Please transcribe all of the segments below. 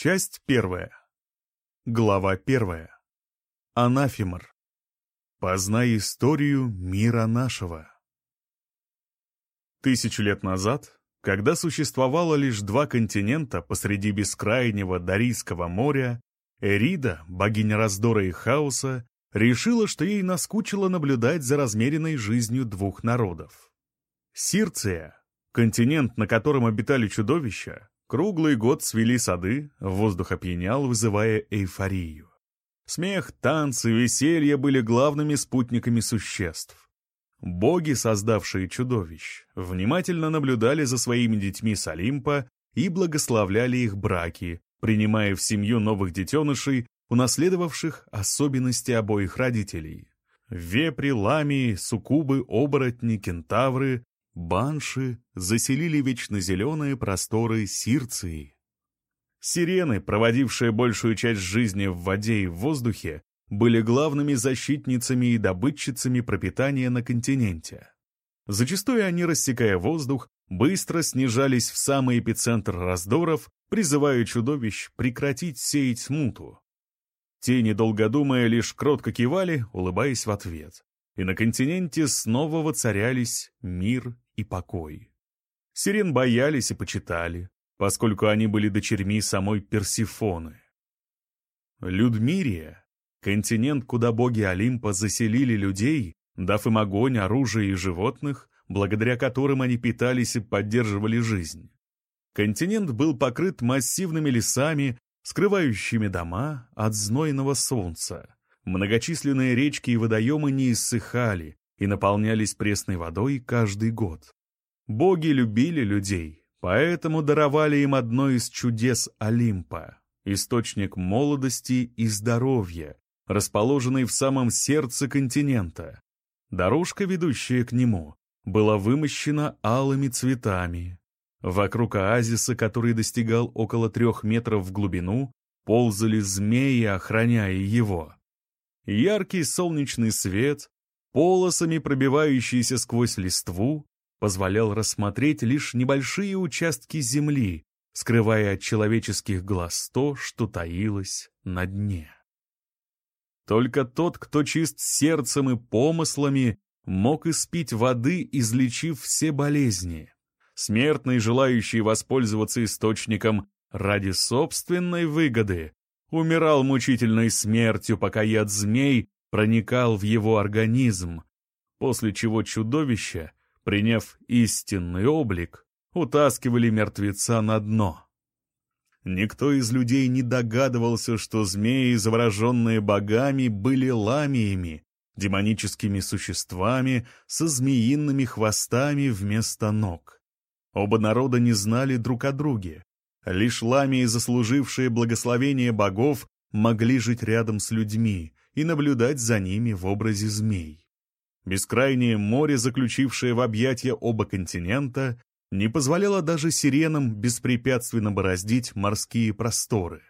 Часть первая. Глава первая. Анафимор. Познай историю мира нашего. Тысячу лет назад, когда существовало лишь два континента посреди бескрайнего Дарийского моря, Эрида, богиня раздора и хаоса, решила, что ей наскучило наблюдать за размеренной жизнью двух народов. Сирция, континент, на котором обитали чудовища, Круглый год свели сады, воздух опьянял, вызывая эйфорию. Смех, танцы, веселье были главными спутниками существ. Боги, создавшие чудовищ, внимательно наблюдали за своими детьми с Олимпа и благословляли их браки, принимая в семью новых детенышей, унаследовавших особенности обоих родителей. Вепри, ламии, суккубы, оборотни, кентавры банши заселили вечно зеленые просторы Сирции. Сирены, проводившие большую часть жизни в воде и в воздухе, были главными защитницами и добытчицами пропитания на континенте. Зачастую они, рассекая воздух, быстро снижались в самый эпицентр раздоров, призывая чудовищ прекратить сеять смуту. Те, недолго думая, лишь кротко кивали, улыбаясь в ответ. И на континенте снова воцарялись мир и покой. Сирен боялись и почитали, поскольку они были дочерьми самой Персифоны. Людмирия — континент, куда боги Олимпа заселили людей, дав им огонь, оружие и животных, благодаря которым они питались и поддерживали жизнь. Континент был покрыт массивными лесами, скрывающими дома от знойного солнца. Многочисленные речки и водоемы не иссыхали, и наполнялись пресной водой каждый год. Боги любили людей, поэтому даровали им одно из чудес Олимпа — источник молодости и здоровья, расположенный в самом сердце континента. Дорожка, ведущая к нему, была вымощена алыми цветами. Вокруг оазиса, который достигал около трех метров в глубину, ползали змеи, охраняя его. Яркий солнечный свет полосами пробивающийся сквозь листву, позволял рассмотреть лишь небольшие участки земли, скрывая от человеческих глаз то, что таилось на дне. Только тот, кто чист сердцем и помыслами, мог испить воды, излечив все болезни. Смертный, желающий воспользоваться источником ради собственной выгоды, умирал мучительной смертью, пока яд змей проникал в его организм, после чего чудовища, приняв истинный облик, утаскивали мертвеца на дно. Никто из людей не догадывался, что змеи, завороженные богами, были ламиями, демоническими существами со змеиными хвостами вместо ног. Оба народа не знали друг о друге. Лишь ламии, заслужившие благословение богов, могли жить рядом с людьми, и наблюдать за ними в образе змей. Бескрайнее море, заключившее в объятия оба континента, не позволяло даже сиренам беспрепятственно бороздить морские просторы.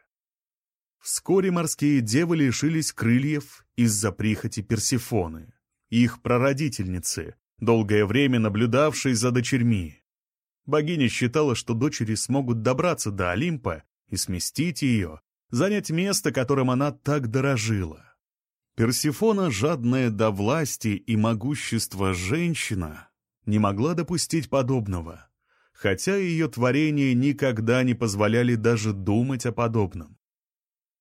Вскоре морские девы лишились крыльев из-за прихоти Персифоны, их прародительницы, долгое время наблюдавшей за дочерьми. Богиня считала, что дочери смогут добраться до Олимпа и сместить ее, занять место, которым она так дорожила. Персифона, жадная до власти и могущества женщина, не могла допустить подобного, хотя ее творения никогда не позволяли даже думать о подобном.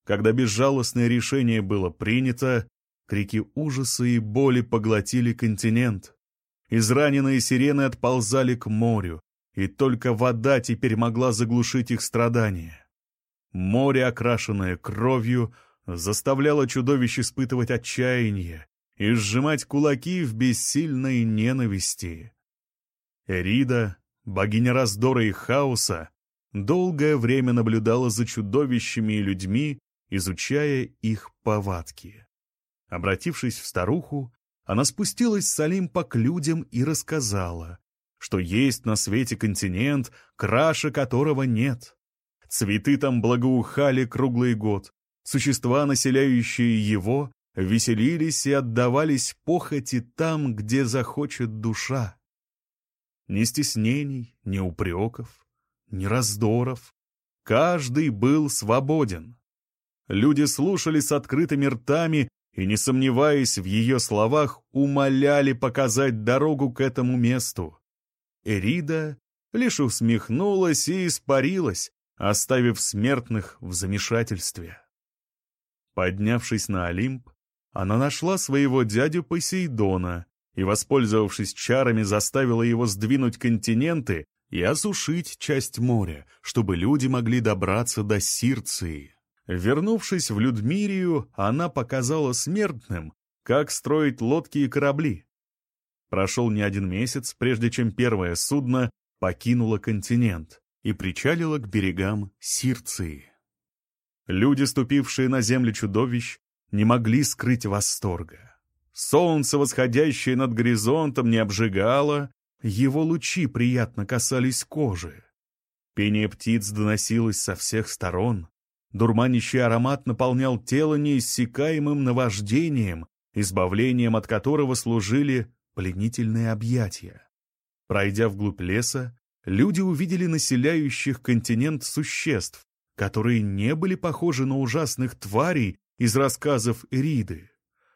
Когда безжалостное решение было принято, крики ужаса и боли поглотили континент. Израненные сирены отползали к морю, и только вода теперь могла заглушить их страдания. Море, окрашенное кровью, заставляла чудовищ испытывать отчаяние и сжимать кулаки в бессильной ненависти. Эрида, богиня раздора и хаоса, долгое время наблюдала за чудовищами и людьми, изучая их повадки. Обратившись в старуху, она спустилась с Олимпа к людям и рассказала, что есть на свете континент, краше которого нет. Цветы там благоухали круглый год, Существа, населяющие его, веселились и отдавались похоти там, где захочет душа. Ни стеснений, ни упреков, ни раздоров. каждый был свободен. Люди слушали с открытыми ртами и, не сомневаясь в ее словах, умоляли показать дорогу к этому месту. Эрида лишь усмехнулась и испарилась, оставив смертных в замешательстве. Поднявшись на Олимп, она нашла своего дядю Посейдона и, воспользовавшись чарами, заставила его сдвинуть континенты и осушить часть моря, чтобы люди могли добраться до Сирции. Вернувшись в Людмирию, она показала смертным, как строить лодки и корабли. Прошел не один месяц, прежде чем первое судно покинуло континент и причалило к берегам Сирции. Люди, ступившие на землю чудовищ, не могли скрыть восторга. Солнце, восходящее над горизонтом, не обжигало, его лучи приятно касались кожи. Пение птиц доносилось со всех сторон. Дурманящий аромат наполнял тело неиссякаемым наваждением, избавлением от которого служили пленительные объятия. Пройдя вглубь леса, люди увидели населяющих континент существ, которые не были похожи на ужасных тварей из рассказов Эриды,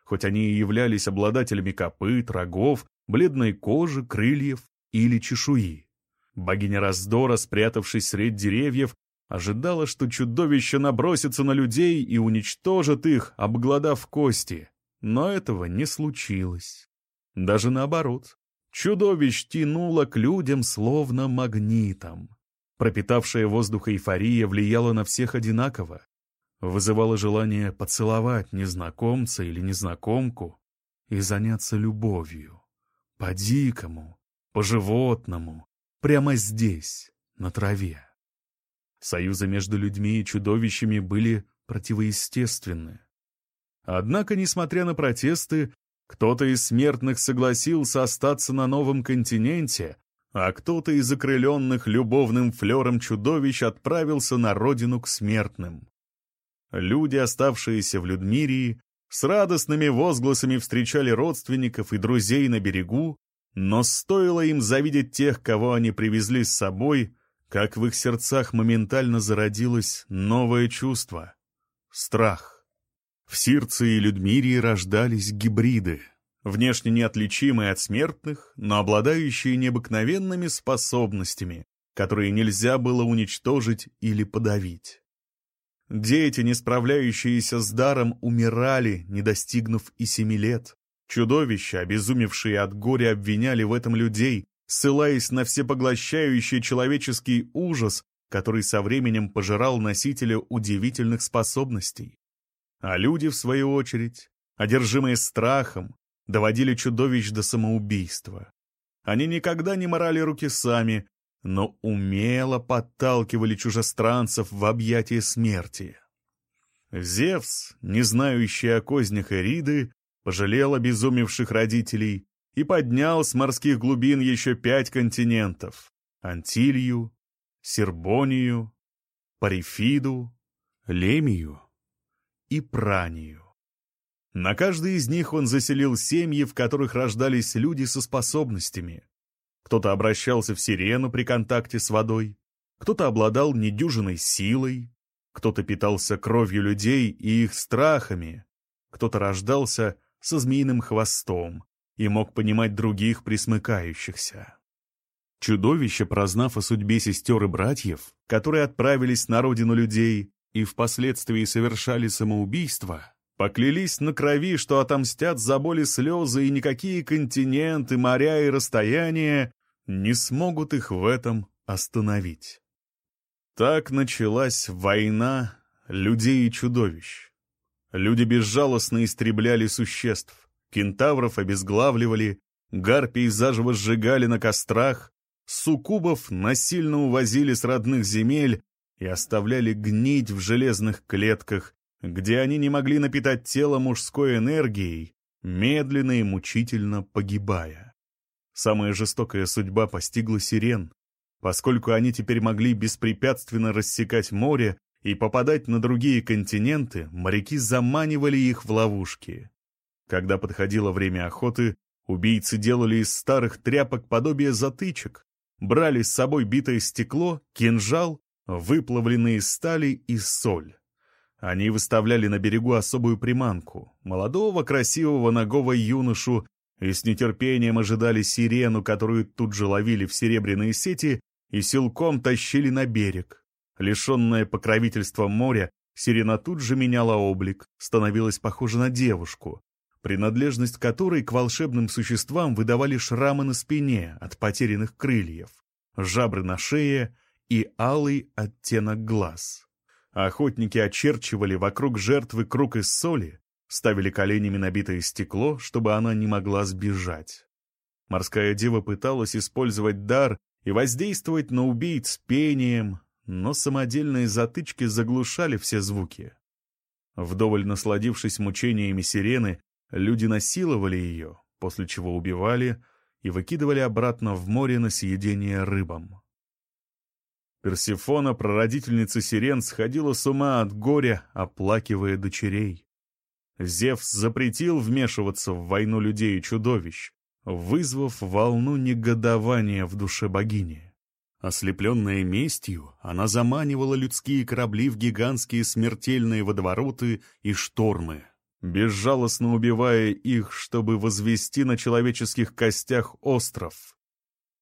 хоть они и являлись обладателями копыт, рогов, бледной кожи, крыльев или чешуи. Богиня раздора, спрятавшись среди деревьев, ожидала, что чудовище набросится на людей и уничтожит их, обглодав кости. Но этого не случилось. Даже наоборот. Чудовищ тянуло к людям словно магнитом. Пропитавшая воздух эйфория влияла на всех одинаково. Вызывала желание поцеловать незнакомца или незнакомку и заняться любовью. По-дикому, по-животному, прямо здесь, на траве. Союзы между людьми и чудовищами были противоестественны. Однако, несмотря на протесты, кто-то из смертных согласился остаться на новом континенте, а кто-то из окрыленных любовным флером чудовищ отправился на родину к смертным. Люди, оставшиеся в Людмирии, с радостными возгласами встречали родственников и друзей на берегу, но стоило им завидеть тех, кого они привезли с собой, как в их сердцах моментально зародилось новое чувство — страх. В Сирце и Людмирии рождались гибриды, внешне неотличимые от смертных, но обладающие необыкновенными способностями, которые нельзя было уничтожить или подавить. Дети, не справляющиеся с даром, умирали, не достигнув и семи лет. Чудовища, обезумевшие от горя, обвиняли в этом людей, ссылаясь на всепоглощающий человеческий ужас, который со временем пожирал носителя удивительных способностей. А люди, в свою очередь, одержимые страхом, доводили чудовищ до самоубийства. Они никогда не морали руки сами, но умело подталкивали чужестранцев в объятия смерти. Зевс, не знающий о кознях Эриды, пожалел обезумевших родителей и поднял с морских глубин еще пять континентов — Антилью, Сербонию, Парифиду, Лемию и Пранию. На каждой из них он заселил семьи, в которых рождались люди со способностями. Кто-то обращался в сирену при контакте с водой, кто-то обладал недюжиной силой, кто-то питался кровью людей и их страхами, кто-то рождался со змеиным хвостом и мог понимать других присмыкающихся. Чудовища, прознав о судьбе сестер и братьев, которые отправились на родину людей, и впоследствии совершали самоубийство, поклялись на крови, что отомстят за боли слезы, и никакие континенты, моря и расстояния не смогут их в этом остановить. Так началась война людей и чудовищ. Люди безжалостно истребляли существ, кентавров обезглавливали, гарпий заживо сжигали на кострах, суккубов насильно увозили с родных земель, и оставляли гнить в железных клетках, где они не могли напитать тело мужской энергией, медленно и мучительно погибая. Самая жестокая судьба постигла сирен, поскольку они теперь могли беспрепятственно рассекать море и попадать на другие континенты, моряки заманивали их в ловушки. Когда подходило время охоты, убийцы делали из старых тряпок подобие затычек, брали с собой битое стекло, кинжал выплавленные из стали и соль. Они выставляли на берегу особую приманку — молодого, красивого, ногого юношу, и с нетерпением ожидали сирену, которую тут же ловили в серебряные сети и силком тащили на берег. Лишенная покровительства моря, сирена тут же меняла облик, становилась похожа на девушку, принадлежность которой к волшебным существам выдавали шрамы на спине от потерянных крыльев, жабры на шее и алый оттенок глаз. Охотники очерчивали вокруг жертвы круг из соли, ставили коленями набитое стекло, чтобы она не могла сбежать. Морская дева пыталась использовать дар и воздействовать на убийц пением, но самодельные затычки заглушали все звуки. Вдоволь насладившись мучениями сирены, Люди насиловали ее, после чего убивали и выкидывали обратно в море на съедение рыбам. Персифона, прародительница сирен, сходила с ума от горя, оплакивая дочерей. Зевс запретил вмешиваться в войну людей и чудовищ, вызвав волну негодования в душе богини. Ослепленная местью, она заманивала людские корабли в гигантские смертельные водовороты и штормы, безжалостно убивая их, чтобы возвести на человеческих костях остров.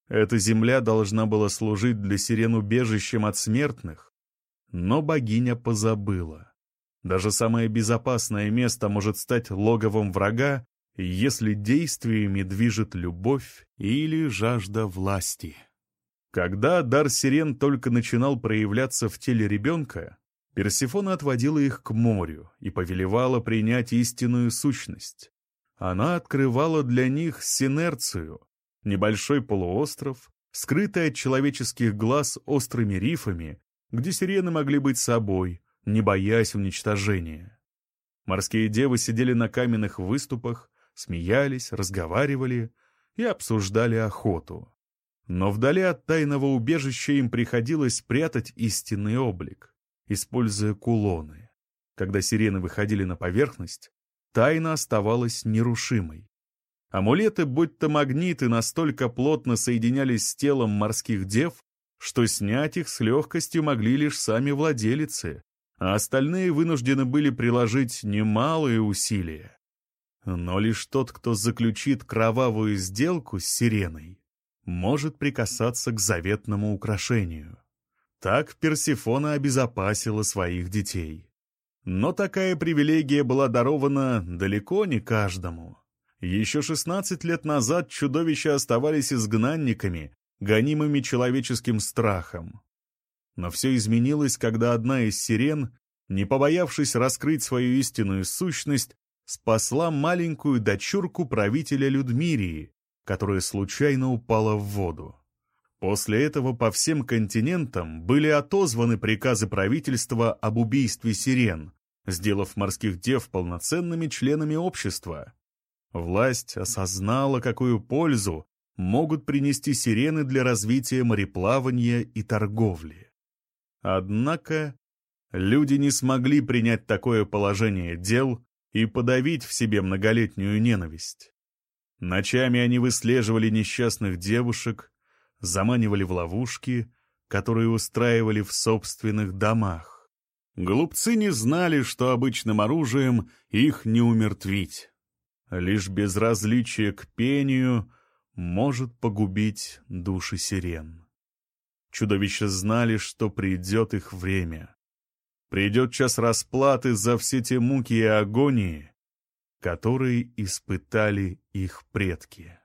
Эта земля должна была служить для сирен убежищем от смертных, но богиня позабыла. Даже самое безопасное место может стать логовом врага, если действиями движет любовь или жажда власти. Когда дар сирен только начинал проявляться в теле ребенка, Персифона отводила их к морю и повелевала принять истинную сущность. Она открывала для них синерцию, небольшой полуостров, скрытый от человеческих глаз острыми рифами, где сирены могли быть собой, не боясь уничтожения. Морские девы сидели на каменных выступах, смеялись, разговаривали и обсуждали охоту. Но вдали от тайного убежища им приходилось прятать истинный облик используя кулоны. Когда сирены выходили на поверхность, тайна оставалась нерушимой. Амулеты, будь то магниты, настолько плотно соединялись с телом морских дев, что снять их с легкостью могли лишь сами владелицы, а остальные вынуждены были приложить немалые усилия. Но лишь тот, кто заключит кровавую сделку с сиреной, может прикасаться к заветному украшению. Так Персифона обезопасила своих детей. Но такая привилегия была дарована далеко не каждому. Еще 16 лет назад чудовища оставались изгнанниками, гонимыми человеческим страхом. Но все изменилось, когда одна из сирен, не побоявшись раскрыть свою истинную сущность, спасла маленькую дочурку правителя Людмирии, которая случайно упала в воду. После этого по всем континентам были отозваны приказы правительства об убийстве сирен, сделав морских дев полноценными членами общества. Власть осознала, какую пользу могут принести сирены для развития мореплавания и торговли. Однако люди не смогли принять такое положение дел и подавить в себе многолетнюю ненависть. Ночами они выслеживали несчастных девушек, заманивали в ловушки, которые устраивали в собственных домах. Глупцы не знали, что обычным оружием их не умертвить. Лишь безразличие к пению может погубить души сирен. Чудовища знали, что придет их время. Придет час расплаты за все те муки и агонии, которые испытали их предки.